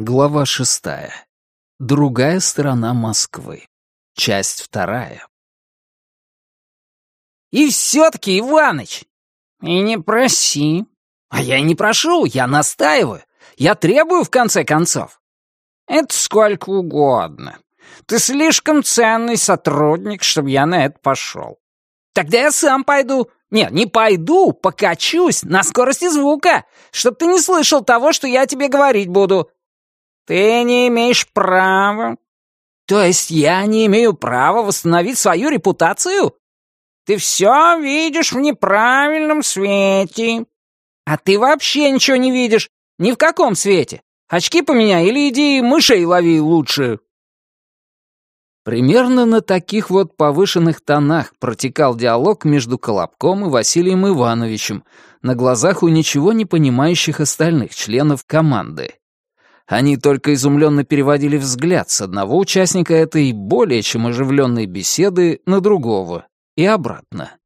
Глава шестая. Другая сторона Москвы. Часть вторая. «И все-таки, Иваныч!» «И не проси!» «А я и не прошу, я настаиваю. Я требую, в конце концов». «Это сколько угодно. Ты слишком ценный сотрудник, чтобы я на это пошел. Тогда я сам пойду. Нет, не пойду, покачусь на скорости звука, чтобы ты не слышал того, что я тебе говорить буду. Ты не имеешь права. То есть я не имею права восстановить свою репутацию? Ты все видишь в неправильном свете. А ты вообще ничего не видишь. Ни в каком свете. Очки поменяй или иди мышей лови лучше. Примерно на таких вот повышенных тонах протекал диалог между Колобком и Василием Ивановичем на глазах у ничего не понимающих остальных членов команды. Они только изумленно переводили взгляд с одного участника этой более чем оживленной беседы на другого и обратно.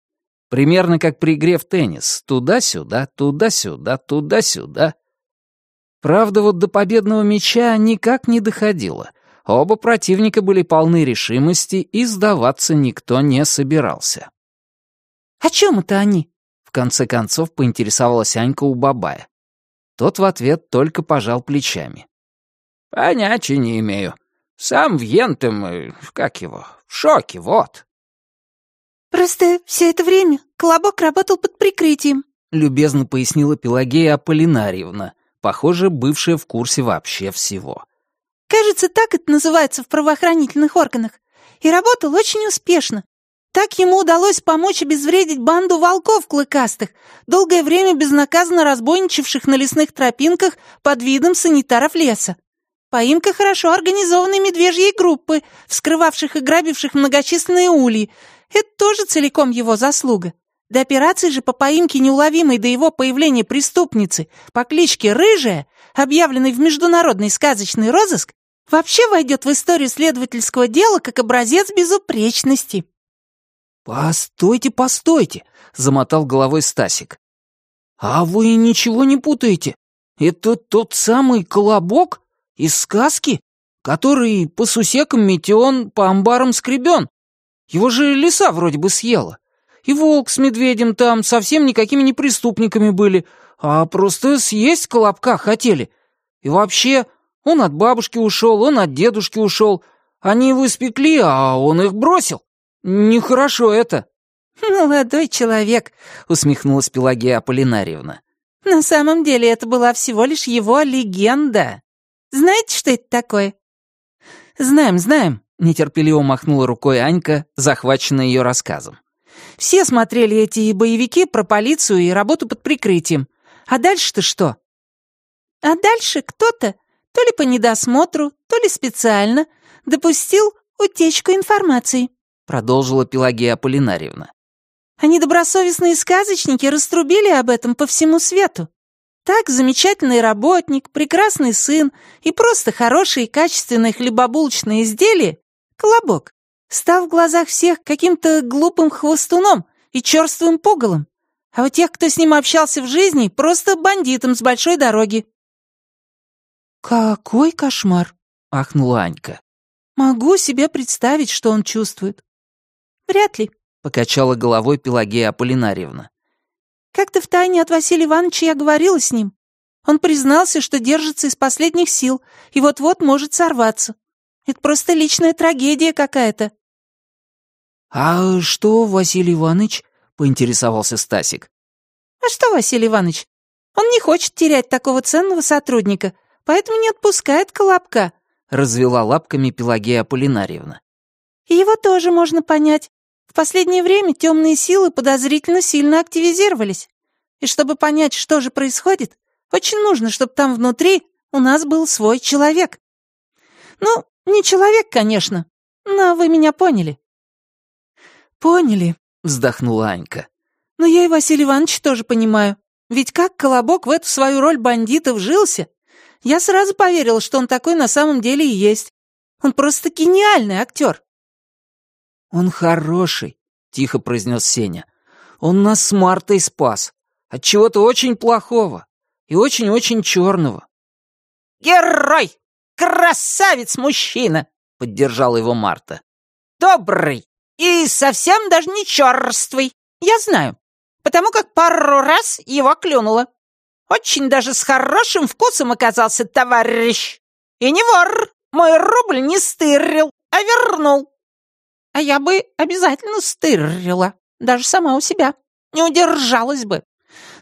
Примерно как при игре в теннис. Туда-сюда, туда-сюда, туда-сюда. Правда, вот до победного мяча никак не доходило — Оба противника были полны решимости, и сдаваться никто не собирался. «О чем это они?» — в конце концов поинтересовалась Анька у Бабая. Тот в ответ только пожал плечами. «Понятия не имею. Сам в Ентем, э, как его, в шоке, вот». «Просто все это время Колобок работал под прикрытием», — любезно пояснила Пелагея Аполлинарьевна, похоже, бывшая в курсе вообще всего. Кажется, так это называется в правоохранительных органах. И работал очень успешно. Так ему удалось помочь обезвредить банду волков клыкастых, долгое время безнаказанно разбойничавших на лесных тропинках под видом санитаров леса. Поимка хорошо организованной медвежьей группы, вскрывавших и грабивших многочисленные ульи. Это тоже целиком его заслуга. До операции же по поимке неуловимой до его появления преступницы по кличке Рыжая, объявленной в международный сказочный розыск, вообще войдет в историю следовательского дела как образец безупречности». «Постойте, постойте!» — замотал головой Стасик. «А вы ничего не путаете? Это тот самый колобок из сказки, который по сусекам метеон, по амбарам скребен. Его же лиса вроде бы съела. И волк с медведем там совсем никакими не преступниками были, а просто съесть колобка хотели. И вообще, он от бабушки ушел, он от дедушки ушел. Они его испекли, а он их бросил. Нехорошо это». «Молодой человек», — усмехнулась Пелагея Аполлинарьевна. «На самом деле это была всего лишь его легенда. Знаете, что это такое?» «Знаем, знаем», — нетерпеливо махнула рукой Анька, захваченная ее рассказом. «Все смотрели эти боевики про полицию и работу под прикрытием. А дальше-то что?» «А дальше кто-то то ли по недосмотру, то ли специально, допустил утечку информации», — продолжила Пелагея Аполлинарьевна. «А недобросовестные сказочники раструбили об этом по всему свету. Так замечательный работник, прекрасный сын и просто хорошие и качественные хлебобулочные изделия, колобок, стал в глазах всех каким-то глупым хвостуном и черствым пугалом, а у тех, кто с ним общался в жизни, просто бандитом с большой дороги. «Какой кошмар!» — ахнула Анька. «Могу себе представить, что он чувствует». «Вряд ли», — покачала головой Пелагея Аполлинарьевна. «Как-то втайне от Василия Ивановича я говорила с ним. Он признался, что держится из последних сил и вот-вот может сорваться. Это просто личная трагедия какая-то». «А что, Василий Иванович?» — поинтересовался Стасик. «А что, Василий Иванович? Он не хочет терять такого ценного сотрудника, поэтому не отпускает Колобка», — развела лапками Пелагея Аполлинарьевна. «И его тоже можно понять. В последнее время темные силы подозрительно сильно активизировались. И чтобы понять, что же происходит, очень нужно, чтобы там внутри у нас был свой человек. Ну, не человек, конечно, но вы меня поняли». «Поняли», — вздохнула Анька. «Но я и Василий Иванович тоже понимаю. Ведь как Колобок в эту свою роль бандита вжился, я сразу поверила, что он такой на самом деле и есть. Он просто гениальный актер». «Он хороший», — тихо произнес Сеня. «Он нас с Мартой спас. От чего-то очень плохого и очень-очень черного». «Герой!» красавец-мужчина!» — поддержала его Марта. «Добрый и совсем даже не черствый, я знаю, потому как пару раз его клюнуло. Очень даже с хорошим вкусом оказался товарищ. И не вор, мой рубль не стырил, а вернул. А я бы обязательно стырила, даже сама у себя. Не удержалась бы.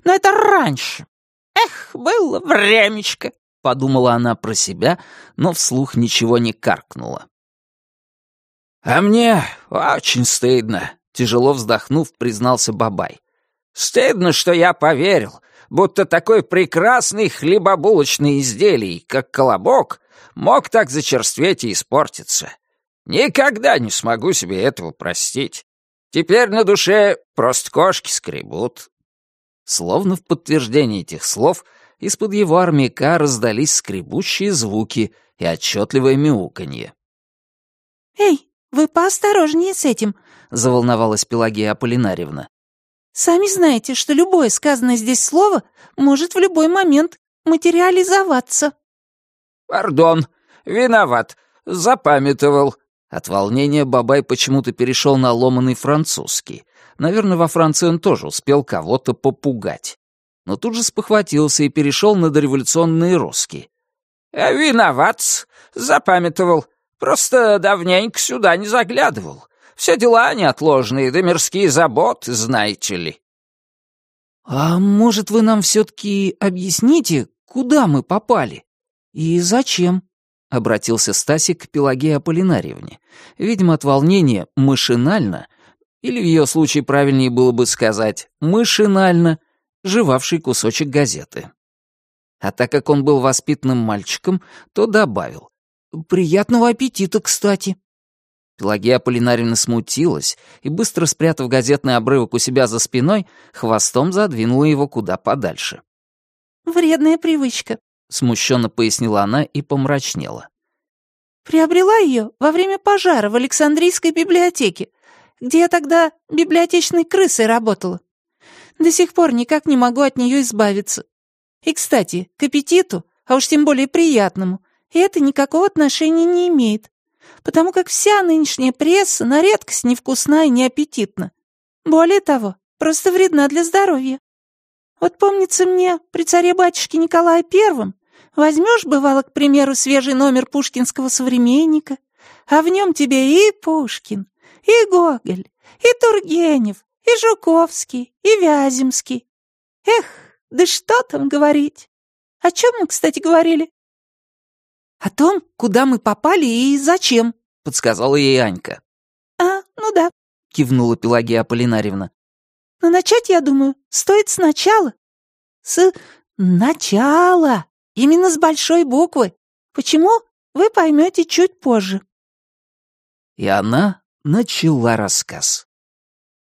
Но это раньше. Эх, было времечко. Подумала она про себя, но вслух ничего не каркнула. «А мне очень стыдно», — тяжело вздохнув, признался Бабай. «Стыдно, что я поверил, будто такой прекрасный хлебобулочный изделий, как колобок, мог так зачерстветь и испортиться. Никогда не смогу себе этого простить. Теперь на душе просто кошки скребут». Словно в подтверждение этих слов из-под его армяка раздались скребущие звуки и отчетливое мяуканье. «Эй, вы поосторожнее с этим», — заволновалась Пелагея Аполлинарьевна. «Сами знаете, что любое сказанное здесь слово может в любой момент материализоваться». «Пардон, виноват, запамятовал». От волнения Бабай почему-то перешел на ломаный французский. Наверное, во Франции он тоже успел кого-то попугать. Но тут же спохватился и перешел на дореволюционный русский. «Виноват, запамятовал. Просто давненько сюда не заглядывал. Все дела неотложные, да мирские заботы, знаете ли». «А может, вы нам все-таки объясните, куда мы попали? И зачем?» — обратился Стасик к Пелагее Аполлинарьевне. Видимо, от волнения машинально, или в ее случае правильнее было бы сказать «машинально», жевавший кусочек газеты. А так как он был воспитанным мальчиком, то добавил. «Приятного аппетита, кстати». Пелагея Аполлинарьевна смутилась и, быстро спрятав газетный обрывок у себя за спиной, хвостом задвинула его куда подальше. «Вредная привычка», — смущенно пояснила она и помрачнела. «Приобрела ее во время пожара в Александрийской библиотеке, где я тогда библиотечной крысой работала. До сих пор никак не могу от нее избавиться. И, кстати, к аппетиту, а уж тем более приятному, это никакого отношения не имеет, потому как вся нынешняя пресса на редкость невкусна и неаппетитна. Более того, просто вредна для здоровья. Вот помнится мне, при царе-батюшке Николае Первом возьмешь, бывало, к примеру, свежий номер пушкинского современника, а в нем тебе и Пушкин, и Гоголь, и Тургенев, и Жуковский, и Вяземский. Эх, да что там говорить? О чем мы, кстати, говорили? «О том, куда мы попали и зачем», — подсказала ей Анька. «А, ну да», — кивнула Пелагея Аполлинарьевна. «Но начать, я думаю, стоит сначала». «С начала, именно с большой буквы. Почему, вы поймете чуть позже». И она начала рассказ.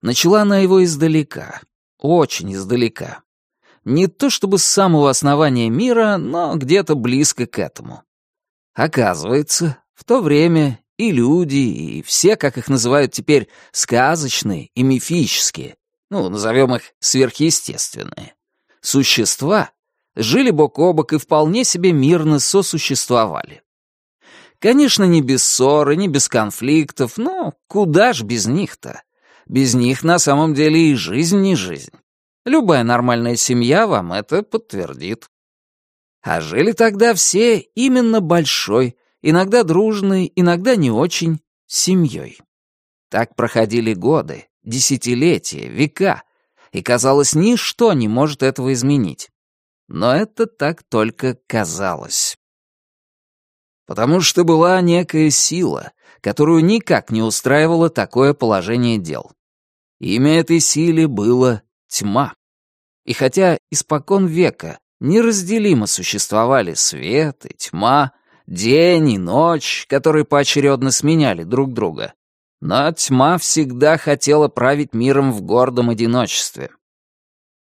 Начала она его издалека, очень издалека. Не то чтобы с самого основания мира, но где-то близко к этому. Оказывается, в то время и люди, и все, как их называют теперь, сказочные и мифические, ну, назовем их сверхъестественные, существа жили бок о бок и вполне себе мирно сосуществовали. Конечно, не без ссоры, не без конфликтов, но куда ж без них-то? Без них на самом деле и жизнь не жизнь. Любая нормальная семья вам это подтвердит. А жили тогда все именно большой, иногда дружной, иногда не очень, семьей. Так проходили годы, десятилетия, века, и, казалось, ничто не может этого изменить. Но это так только казалось. Потому что была некая сила, которую никак не устраивало такое положение дел. Имя этой силе было тьма. И хотя испокон века неразделимо существовали свет и тьма, день и ночь, которые поочередно сменяли друг друга. Но тьма всегда хотела править миром в гордом одиночестве.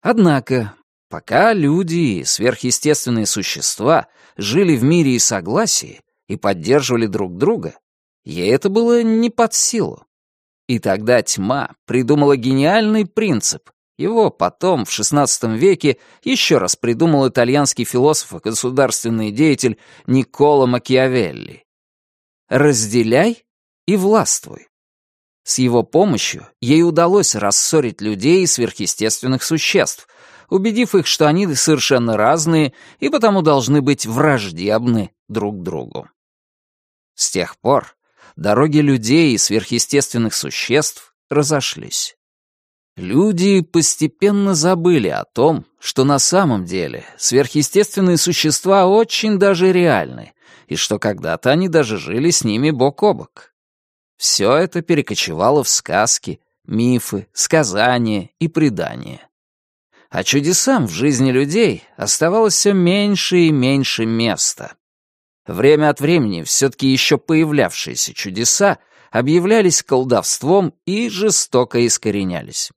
Однако, пока люди и сверхъестественные существа жили в мире и согласии и поддерживали друг друга, ей это было не под силу. И тогда тьма придумала гениальный принцип, Его потом, в XVI веке, еще раз придумал итальянский философ и государственный деятель Никколо Макиавелли. «Разделяй и властвуй». С его помощью ей удалось рассорить людей и сверхъестественных существ, убедив их, что они совершенно разные и потому должны быть враждебны друг другу. С тех пор дороги людей и сверхъестественных существ разошлись. Люди постепенно забыли о том, что на самом деле сверхъестественные существа очень даже реальны, и что когда-то они даже жили с ними бок о бок. Все это перекочевало в сказки, мифы, сказания и предания. А чудесам в жизни людей оставалось все меньше и меньше места. Время от времени все-таки еще появлявшиеся чудеса объявлялись колдовством и жестоко искоренялись.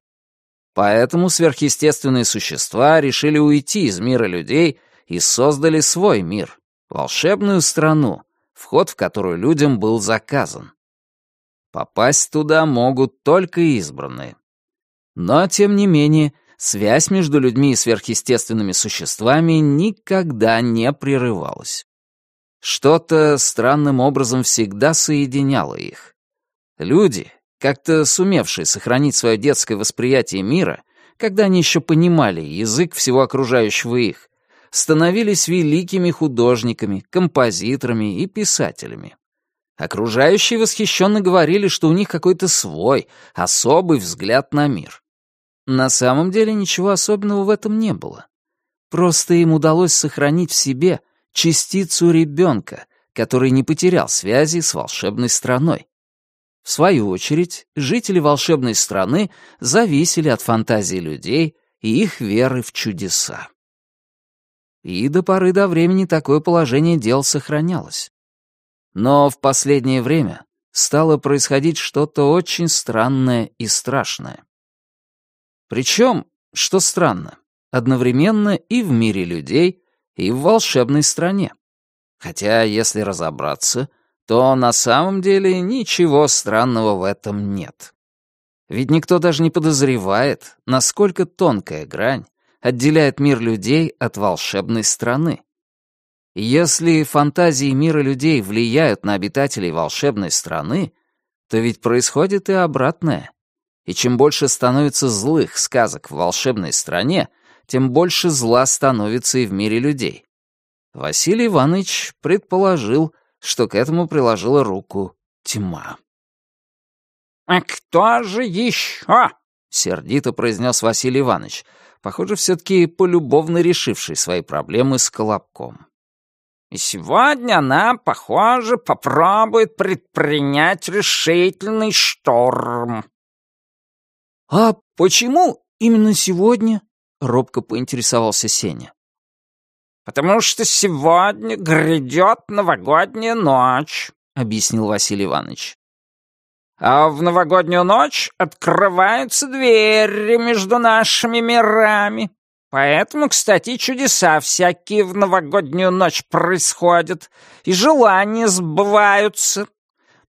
Поэтому сверхъестественные существа решили уйти из мира людей и создали свой мир, волшебную страну, вход в которую людям был заказан. Попасть туда могут только избранные. Но, тем не менее, связь между людьми и сверхъестественными существами никогда не прерывалась. Что-то странным образом всегда соединяло их. Люди, как-то сумевшие сохранить свое детское восприятие мира, когда они еще понимали язык всего окружающего их, становились великими художниками, композиторами и писателями. Окружающие восхищенно говорили, что у них какой-то свой, особый взгляд на мир. На самом деле ничего особенного в этом не было. Просто им удалось сохранить в себе частицу ребенка, который не потерял связи с волшебной страной. В свою очередь, жители волшебной страны зависели от фантазии людей и их веры в чудеса. И до поры до времени такое положение дел сохранялось. Но в последнее время стало происходить что-то очень странное и страшное. Причем, что странно, одновременно и в мире людей, и в волшебной стране. Хотя, если разобраться, то на самом деле ничего странного в этом нет. Ведь никто даже не подозревает, насколько тонкая грань отделяет мир людей от волшебной страны. Если фантазии мира людей влияют на обитателей волшебной страны, то ведь происходит и обратное. И чем больше становится злых сказок в волшебной стране, тем больше зла становится и в мире людей. Василий Иванович предположил, что к этому приложила руку тьма. «А кто же еще?» — сердито произнес Василий Иванович, похоже, все-таки полюбовно решивший свои проблемы с Колобком. «И сегодня она, похоже, попробует предпринять решительный шторм». «А почему именно сегодня?» — робко поинтересовался Сеня потому что сегодня грядет новогодняя ночь», — объяснил Василий Иванович. «А в новогоднюю ночь открываются двери между нашими мирами. Поэтому, кстати, чудеса всякие в новогоднюю ночь происходят, и желания сбываются.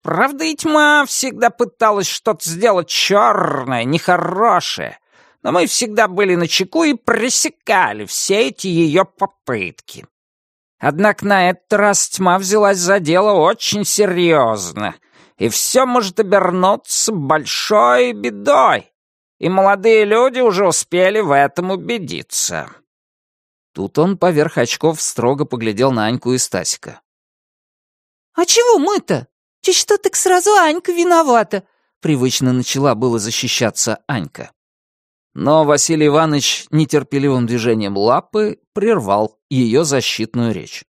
Правда, и тьма всегда пыталась что-то сделать черное, нехорошее, но мы всегда были на чеку и пресекали все эти ее попытки. Однако на этот раз тьма взялась за дело очень серьезно, и все может обернуться большой бедой, и молодые люди уже успели в этом убедиться. Тут он поверх очков строго поглядел на Аньку и Стасика. «А чего мы-то? Че что так сразу Анька виновата?» Привычно начала было защищаться Анька. Но Василий Иванович нетерпеливым движением лапы прервал ее защитную речь.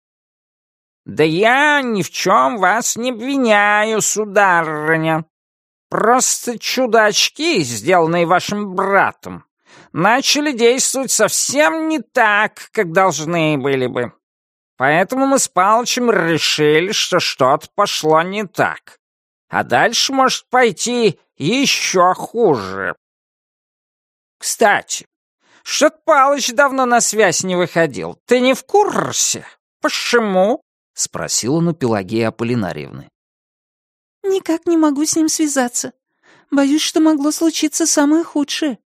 «Да я ни в чем вас не обвиняю, сударыня. Просто чудачки, сделанные вашим братом, начали действовать совсем не так, как должны были бы. Поэтому мы с Палычем решили, что что-то пошло не так. А дальше может пойти еще хуже. Кстати, что-то Палыч давно на связь не выходил. Ты не в курсе? Почему?» — спросил он у Пелагеи Аполлинарьевны. «Никак не могу с ним связаться. Боюсь, что могло случиться самое худшее».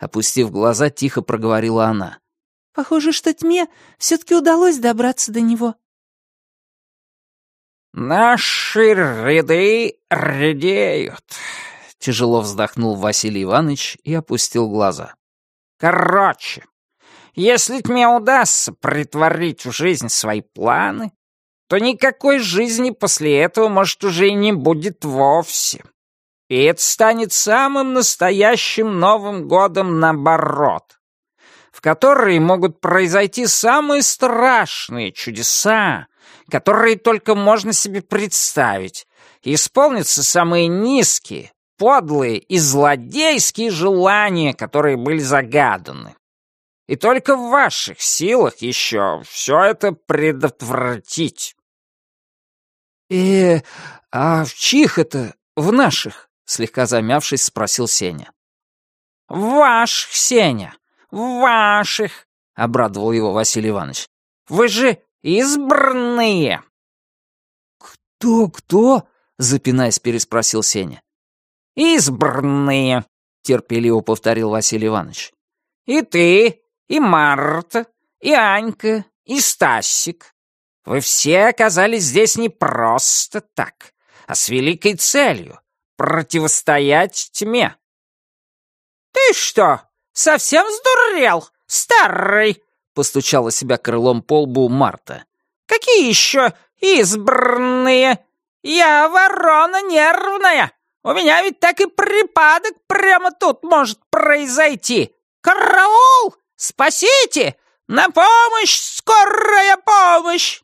Опустив глаза, тихо проговорила она. «Похоже, что тьме все-таки удалось добраться до него». «Наши ряды редеют», — тяжело вздохнул Василий Иванович и опустил глаза. «Короче, если тьме удастся притворить в жизнь свои планы, то никакой жизни после этого, может, уже и не будет вовсе. И это станет самым настоящим Новым годом наоборот, в который могут произойти самые страшные чудеса, которые только можно себе представить, и исполнятся самые низкие, подлые и злодейские желания, которые были загаданы. И только в ваших силах еще все это предотвратить. «Э, а в чьих это? В наших?» — слегка замявшись, спросил Сеня. «В ваших, Сеня, в ваших!» — обрадовал его Василий Иванович. «Вы же избранные!» «Кто-кто?» — запинаясь, переспросил Сеня. «Избранные!» — терпеливо повторил Василий Иванович. «И ты, и Марта, и Анька, и Стасик. Вы все оказались здесь не просто так, а с великой целью — противостоять тьме». «Ты что, совсем сдурел, старый?» — постучала себя крылом по лбу Марта. «Какие еще избранные? Я ворона нервная. У меня ведь так и припадок прямо тут может произойти. Караул! Спасите! На помощь! Скорая помощь!»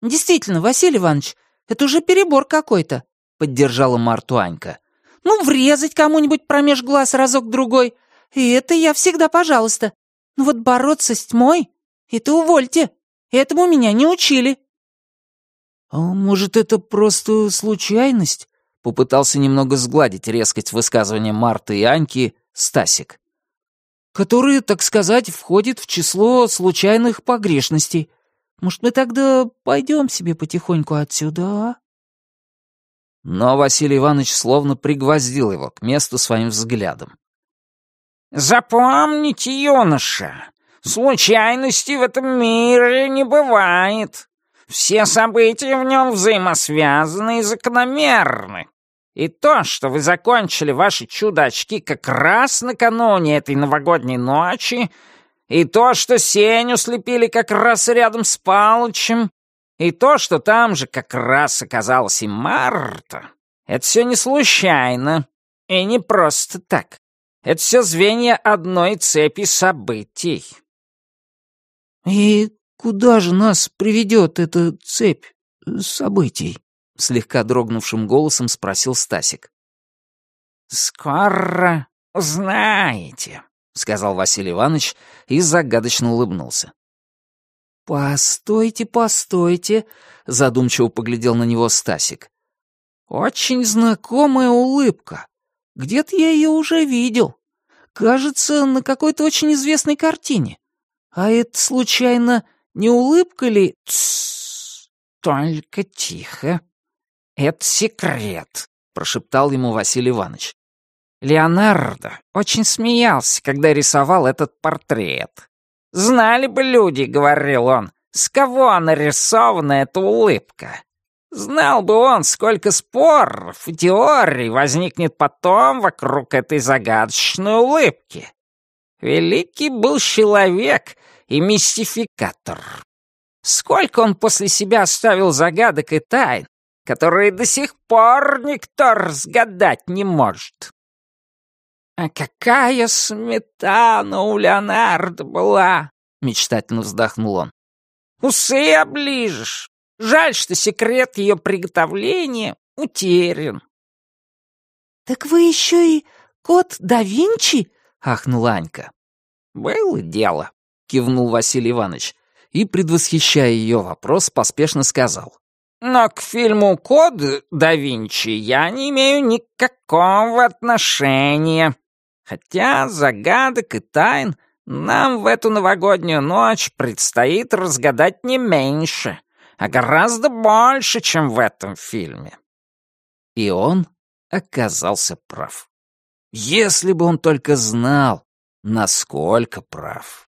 «Действительно, Василий Иванович, это уже перебор какой-то», — поддержала Марту Анька. «Ну, врезать кому-нибудь промеж глаз разок-другой. И это я всегда пожалуйста. Ну вот бороться с тьмой — это увольте. Этому меня не учили». «А может, это просто случайность?» — попытался немного сгладить резкость высказывания Марты и Аньки Стасик. «Который, так сказать, входит в число случайных погрешностей. Может, мы тогда пойдем себе потихоньку отсюда, а?» Но Василий Иванович словно пригвоздил его к месту своим взглядом. «Запомните, юноша, случайностей в этом мире не бывает. Все события в нем взаимосвязаны и закономерны. И то, что вы закончили ваши чудо-очки как раз накануне этой новогодней ночи, и то, что Сеню слепили как раз рядом с Палычем, и то, что там же как раз оказалась и Марта, это все не случайно и не просто так. Это все звенья одной цепи событий. «И куда же нас приведет эта цепь событий?» — слегка дрогнувшим голосом спросил Стасик. «Скоро узнаете», — сказал Василий Иванович и загадочно улыбнулся. «Постойте, постойте», — задумчиво поглядел на него Стасик. «Очень знакомая улыбка. Где-то я ее уже видел. Кажется, на какой-то очень известной картине. А это, случайно, не улыбка ли?» «Тссс, только тихо. Это секрет», — прошептал ему Василий Иванович. Леонардо очень смеялся, когда рисовал этот портрет. «Знали бы люди, — говорил он, — с кого нарисована эта улыбка. Знал бы он, сколько споров и теорий возникнет потом вокруг этой загадочной улыбки. Великий был человек и мистификатор. Сколько он после себя оставил загадок и тайн, которые до сих пор никто разгадать не может. «А какая сметана у Леонардо была!» — мечтательно вздохнул он. «Усы оближешь. Жаль, что секрет ее приготовления утерян». «Так вы еще и кот да Винчи?» — ахнула Анька. «Было дело», — кивнул Василий Иванович и, предвосхищая ее вопрос, поспешно сказал. «Но к фильму «Код да Винчи» я не имею никакого отношения. Хотя загадок и тайн нам в эту новогоднюю ночь предстоит разгадать не меньше, а гораздо больше, чем в этом фильме. И он оказался прав. Если бы он только знал, насколько прав.